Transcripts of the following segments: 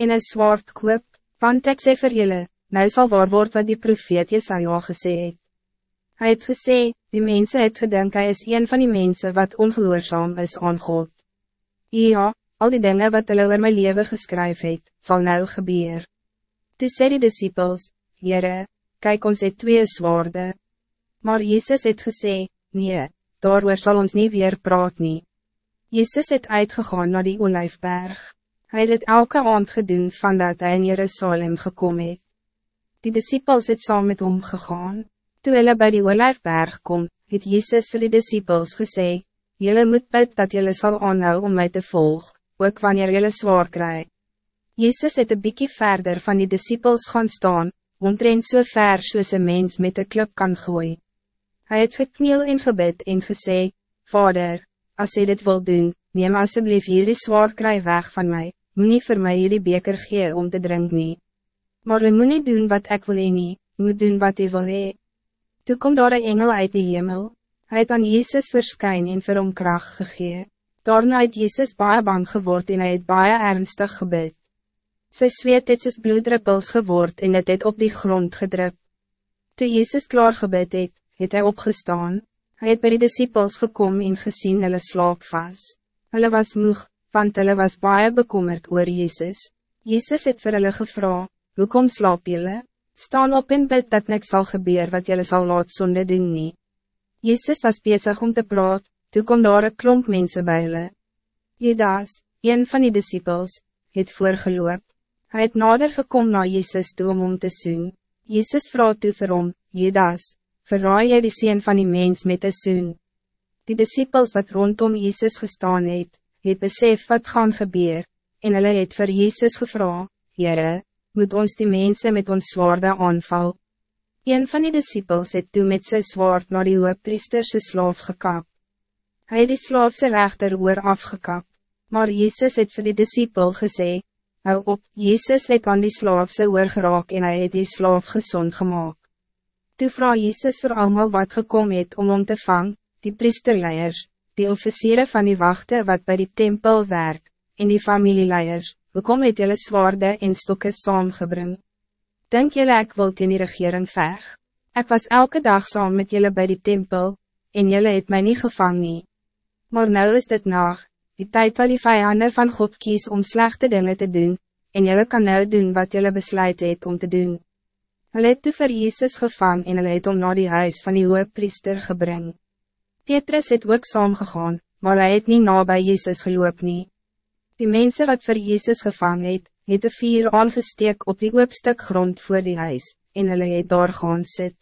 en een zwaard koop, want ek sê vir julle, nou sal waar word wat die profeet Jesaja gesê het. Hy het gesê, die mensen het gedink hy is een van die mensen wat ongehoorzaam is aan God. Ja, al die dingen wat hulle oor my leven geskryf het, sal nou gebeur. Toe sê die disciples, Heere, kyk ons het twee zwaarden. Maar Jezus het gesê, nee, daar sal ons niet weer praat nie. Jezus het uitgegaan naar die olijfberg. Hij het elke aand gedoen van dat hij in Jerusalem gekomen het. Die disciples het saam met hom gegaan. Toe hulle by die olijfberg kom, het Jezus vir die disciples gesê, Julle moet bid dat julle sal aanhou om mij te volgen, ook wanneer julle zwaar krijg. Jezus het een bykie verder van die disciples gaan staan, omtrent so ver soos een mens met een klip kan gooien. Hij het gekniel in gebed en gesê, Vader, als jy dit wil doen, neem alsjeblieft hierdie zwaar kry weg van mij moet niet voor mij jullie beker gee om te drinken nie. Maar we moet niet doen wat ik wil nie, moet doen wat hij wil hee. Toe kom daar een engel uit die hemel, hij het aan Jezus verskyn en vir hom kracht gegee. Daarna het Jezus baie bang geword en hy het baie ernstig gebid. Sy zweet het soos bloedruppels geword en het het op die grond gedrup. Toe Jezus klaar gebid het, het hy opgestaan, hy het by die disciples gekom en gezien hulle slaap vast. Hulle was moeg, want hulle was baie bekommerd oor Jezus. Jezus het vir hulle gevra, hoekom slaap julle? Staan op en bid dat niks zal gebeuren wat julle zal laat sonde doen nie. Jezus was bezig om te praat, toe kom daar een klomp mense by hulle. Judas, een van die disciples, het voorgeloop. Hij het nader gekom na Jezus toe om om te soen. Jezus vraagt toe vir hom, Judas, verraai jy die sien van die mens met een soen? Die disciples wat rondom Jezus gestaan het, het besef wat gaan gebeur, en hulle het vir Jezus gevra, Heere, moet ons die mensen met ons zwaarde aanval. Een van die disciples het toe met sy zwaard naar die hooppriesterse slaaf gekap. Hij het die slaafse rechter oor afgekap, maar Jezus het vir die disciple gesê, hou op, Jezus het aan die slaafse oor geraak en hij het die slaaf gezond gemaakt. Toe vraag Jezus voor allemaal wat gekom het om om te vang, die priesterleiers, die officieren van die wachten wat bij die tempel werk, en die familieleiers, hoekom het julle zwaarde en stokke saamgebring? Denk julle ek wil in die regering veg? Ik was elke dag saam met julle bij die tempel, en julle het mij niet gevangen. nie. Maar nou is dit nog, die tijd wat die vijanden van God kies om slechte dingen te doen, en julle kan nou doen wat julle besluit het om te doen. Hulle het toe vir Jezus gevang en hulle het om naar die huis van die hoge priester gebring. Petrus het ook saamgegaan, maar hij het niet na bij Jezus geloop nie. Die mensen wat voor Jezus gevangen het, het een vier aangesteek op die oopstuk grond voor die huis, en hulle het daar gaan sit.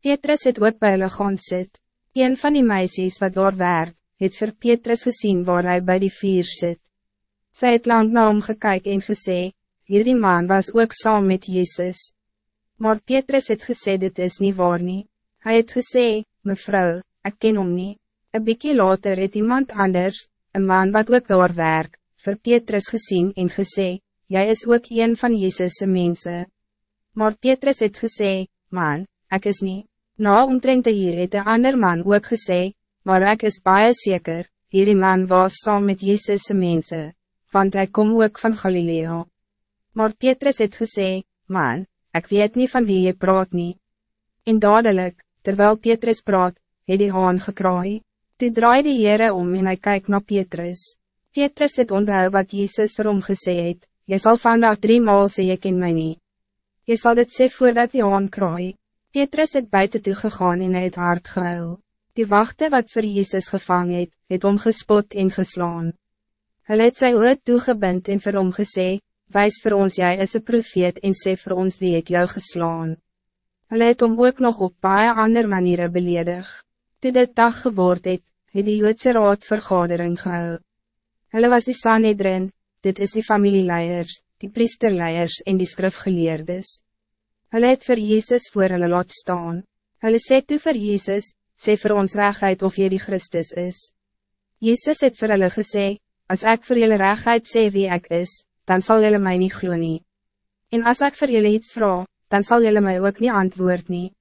Petrus het ook by hulle gaan sit. Een van die meisjes wat daar werk, het voor Petrus gezien waar hij bij die vier zit. Zij het lang na hom gekyk en gesê, hierdie man was ook saam met Jezus. Maar Petrus het gesê dit is niet waar nie. Hy het gesê, mevrouw, ik ken hom nie. Een bykie later het iemand anders, een man wat ook daar werk, vir Petrus gezien en gesê, Jij is ook een van Jezus' mensen. Maar Petrus het gesê, man, ik is niet. Na omtrent hier het een ander man ook gesê, maar ik is baie zeker, hierdie man was saam met Jezus' mensen, want hij kom ook van Galileo. Maar Petrus het gesê, man, ik weet niet van wie je praat niet. En dadelijk, terwijl Petrus praat, het die haan gekraai. Toe draai die Heere om en hy kyk na Petrus. Petrus het onthou wat Jezus vir hom gesê het, Jy sal vandaag drie maal sê jy ken my nie. Jy sal dit sê voordat die haan kraai. Petrus het buiten toe gegaan en hy het hard gehuil. Die wachten wat voor Jezus gevang het, het hom gespot en geslaan. Hulle het sy oor toegebind en vir hom gesê, Wijs voor ons jij is een profeet en sê vir ons wie het jou geslaan. Hulle het hom ook nog op baie ander maniere beledig. Toe dit dag geword het, het die Joodse raad vergadering gehou. Hulle was die Sanhedrin, dit is die familieleiers, die priesterleiers en die skrifgeleerdes. Hulle het vir Jezus voor hulle laat staan. Hulle sê toe vir Jezus, sê vir ons rechtheid of jy die Christus is. Jezus het vir hulle gesê, as ek vir julle rechtheid sê wie ik is, dan zal julle mij niet glo nie. En as ek vir julle iets vraag, dan zal julle mij ook niet antwoord nie.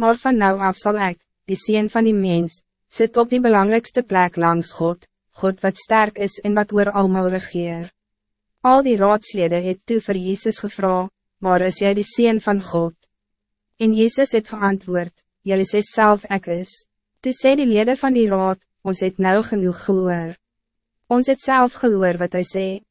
Maar van nou af zal ik, die sien van die mens, zit op die belangrijkste plek langs God, God wat sterk is en wat oor almal regeer. Al die raadslede het toe vir Jezus gevra, maar is jy die Seen van God? En Jezus het geantwoord, Jylle sê self ek is. Toe sê die lede van die raad, ons het nou genoeg gehoor. Ons het zelf gehoor wat hij zei.